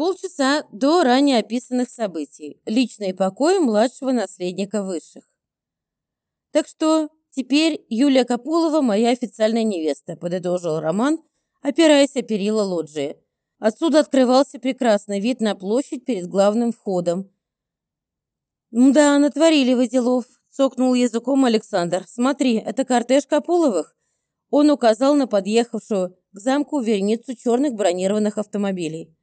Полчаса до ранее описанных событий. Личные покои младшего наследника высших. Так что теперь Юлия Капулова моя официальная невеста, подытожил Роман, опираясь о перила лоджии. Отсюда открывался прекрасный вид на площадь перед главным входом. «Да, натворили вы делов», — цокнул языком Александр. «Смотри, это кортеж Капуловых». Он указал на подъехавшую к замку верницу черных бронированных автомобилей.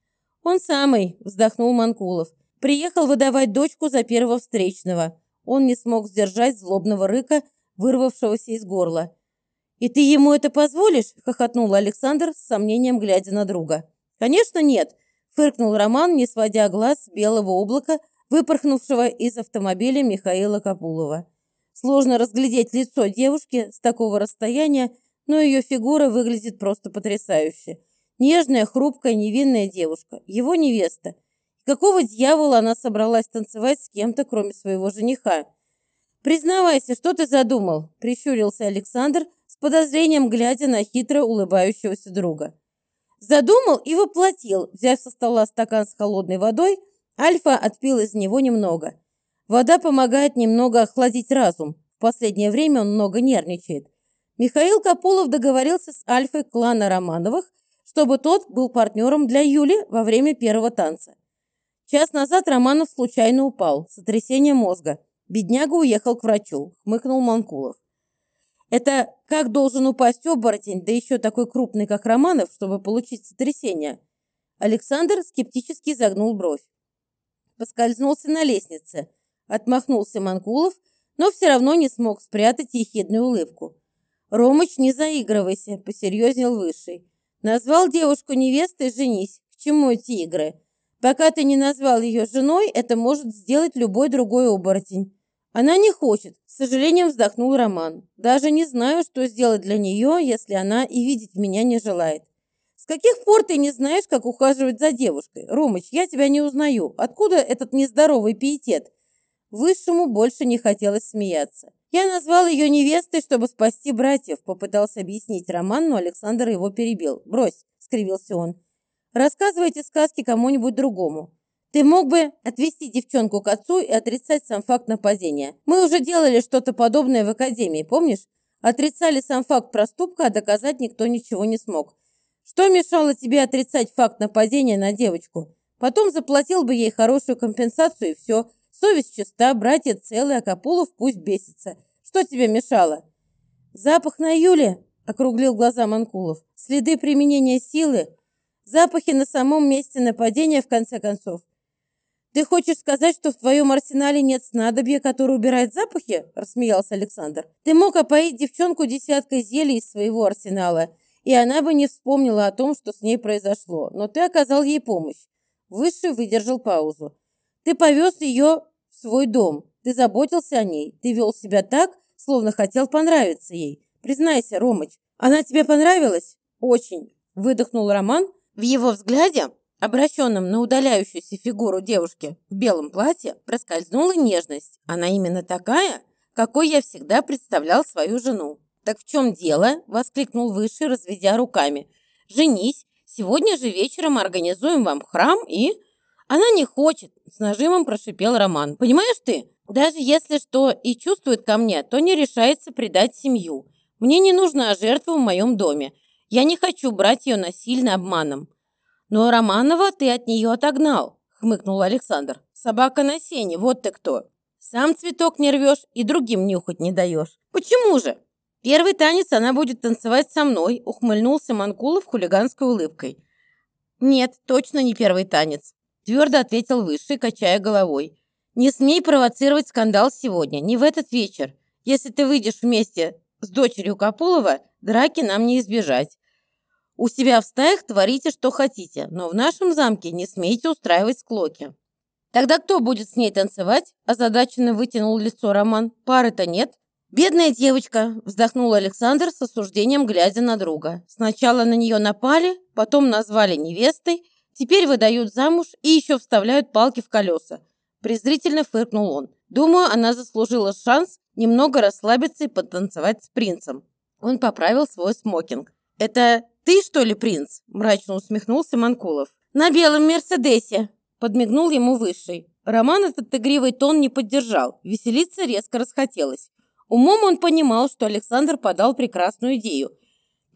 «Он самый», — вздохнул Манкулов. «Приехал выдавать дочку за первого встречного». Он не смог сдержать злобного рыка, вырвавшегося из горла. «И ты ему это позволишь?» — хохотнул Александр с сомнением, глядя на друга. «Конечно нет», — фыркнул Роман, не сводя глаз с белого облака, выпорхнувшего из автомобиля Михаила Капулова. Сложно разглядеть лицо девушки с такого расстояния, но ее фигура выглядит просто потрясающе. Нежная, хрупкая, невинная девушка, его невеста. Какого дьявола она собралась танцевать с кем-то, кроме своего жениха? «Признавайся, что ты задумал?» – прищурился Александр, с подозрением глядя на хитро улыбающегося друга. Задумал и воплотил. Взяв со стола стакан с холодной водой, Альфа отпил из него немного. Вода помогает немного охладить разум. В последнее время он много нервничает. Михаил Капулов договорился с Альфой клана Романовых, чтобы тот был партнером для Юли во время первого танца. Час назад Романов случайно упал, сотрясение мозга. Бедняга уехал к врачу, хмыкнул Манкулов. Это как должен упасть оборотень, да еще такой крупный, как Романов, чтобы получить сотрясение? Александр скептически загнул бровь. Поскользнулся на лестнице. Отмахнулся Манкулов, но все равно не смог спрятать ехидную улыбку. «Ромыч, не заигрывайся», — посерьезнел Высший. «Назвал девушку невестой, женись. К чему эти игры? Пока ты не назвал ее женой, это может сделать любой другой оборотень. Она не хочет, с сожалением вздохнул Роман. Даже не знаю, что сделать для нее, если она и видеть меня не желает. С каких пор ты не знаешь, как ухаживать за девушкой? Ромыч, я тебя не узнаю. Откуда этот нездоровый пиетет? Высшему больше не хотелось смеяться. Я назвал ее невестой, чтобы спасти братьев, попытался объяснить Роман, но Александр его перебил. Брось, скривился он. Рассказывайте сказки кому-нибудь другому. Ты мог бы отвести девчонку к отцу и отрицать сам факт нападения. Мы уже делали что-то подобное в академии, помнишь? Отрицали сам факт проступка, а доказать никто ничего не смог. Что мешало тебе отрицать факт нападения на девочку? Потом заплатил бы ей хорошую компенсацию и все. Совесть чиста, братья целые, а Капулов пусть бесится. Что тебе мешало? Запах на Юле, округлил глаза Манкулов. Следы применения силы, запахи на самом месте нападения, в конце концов. «Ты хочешь сказать, что в твоем арсенале нет снадобья, которое убирает запахи?» – рассмеялся Александр. «Ты мог опоить девчонку десяткой зелий из своего арсенала, и она бы не вспомнила о том, что с ней произошло, но ты оказал ей помощь». Высший выдержал паузу. «Ты повез ее в свой дом, ты заботился о ней, ты вел себя так, словно хотел понравиться ей. Признайся, Ромыч, она тебе понравилась?» «Очень», – выдохнул Роман. В его взгляде обращенном на удаляющуюся фигуру девушки в белом платье, проскользнула нежность. Она именно такая, какой я всегда представлял свою жену. «Так в чем дело?» – воскликнул Высший, разведя руками. «Женись. Сегодня же вечером организуем вам храм и...» «Она не хочет», – с нажимом прошипел Роман. «Понимаешь ты? Даже если что и чувствует ко мне, то не решается предать семью. Мне не нужна жертва в моем доме. Я не хочу брать ее насильно обманом. «Но Романова ты от нее отогнал», — хмыкнул Александр. «Собака на сене, вот ты кто. Сам цветок не рвешь и другим нюхать не даешь. Почему же?» «Первый танец она будет танцевать со мной», — ухмыльнулся Манкулов хулиганской улыбкой. «Нет, точно не первый танец», — твердо ответил Высший, качая головой. «Не смей провоцировать скандал сегодня, не в этот вечер. Если ты выйдешь вместе с дочерью Капулова, драки нам не избежать. У себя в стаях творите, что хотите, но в нашем замке не смейте устраивать склоки. Тогда кто будет с ней танцевать? Озадаченно вытянул лицо Роман. Пары-то нет. Бедная девочка, вздохнул Александр с осуждением, глядя на друга. Сначала на нее напали, потом назвали невестой, теперь выдают замуж и еще вставляют палки в колеса. Презрительно фыркнул он. Думаю, она заслужила шанс немного расслабиться и потанцевать с принцем. Он поправил свой смокинг. Это «Ты, что ли, принц?» – мрачно усмехнулся Манкулов. «На белом Мерседесе!» – подмигнул ему Высший. Роман этот игривый тон не поддержал, веселиться резко расхотелось. Умом он понимал, что Александр подал прекрасную идею.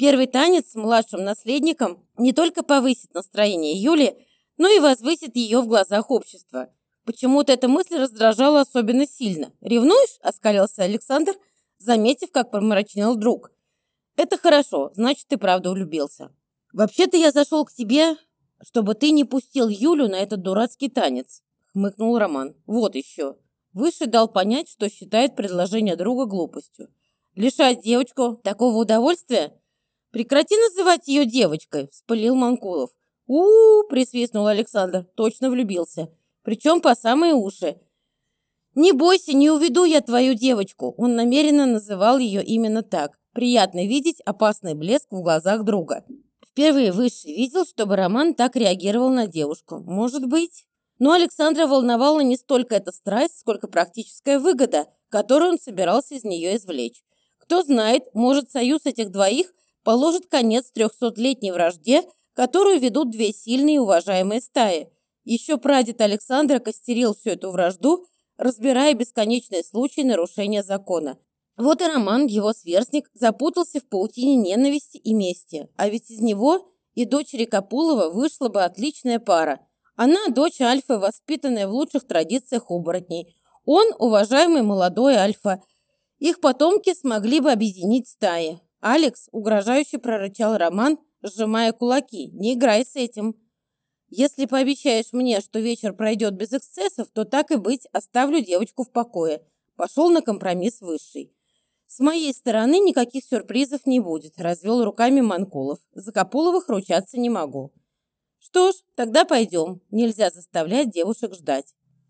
Первый танец с младшим наследником не только повысит настроение Юли, но и возвысит ее в глазах общества. Почему-то эта мысль раздражала особенно сильно. «Ревнуешь?» – оскалился Александр, заметив, как помрачнел друг. «Это хорошо, значит, ты правда влюбился. Вообще-то я зашел к тебе, чтобы ты не пустил Юлю на этот дурацкий танец», – хмыкнул Роман. «Вот еще». Выше дал понять, что считает предложение друга глупостью. «Лишать девочку такого удовольствия?» «Прекрати называть ее девочкой», – вспылил Манкулов. у, -у, присвистнул Александр. «Точно влюбился. Причем по самые уши. «Не бойся, не уведу я твою девочку!» Он намеренно называл ее именно так. Приятно видеть опасный блеск в глазах друга. Впервые Высший видел, чтобы Роман так реагировал на девушку. Может быть. Но Александра волновала не столько эта страсть, сколько практическая выгода, которую он собирался из нее извлечь. Кто знает, может, союз этих двоих положит конец трехсотлетней вражде, которую ведут две сильные и уважаемые стаи. Еще прадед Александра костерил всю эту вражду, разбирая бесконечные случаи нарушения закона. Вот и Роман, его сверстник, запутался в паутине ненависти и мести. А ведь из него и дочери Капулова вышла бы отличная пара. Она дочь Альфы, воспитанная в лучших традициях оборотней. Он уважаемый молодой Альфа. Их потомки смогли бы объединить стаи. Алекс угрожающе прорычал Роман, сжимая кулаки. «Не играй с этим!» Если пообещаешь мне, что вечер пройдет без эксцессов, то так и быть, оставлю девочку в покое. Пошел на компромисс высший. С моей стороны никаких сюрпризов не будет, развел руками Манкулов. За Капуловых ручаться не могу. Что ж, тогда пойдем. Нельзя заставлять девушек ждать.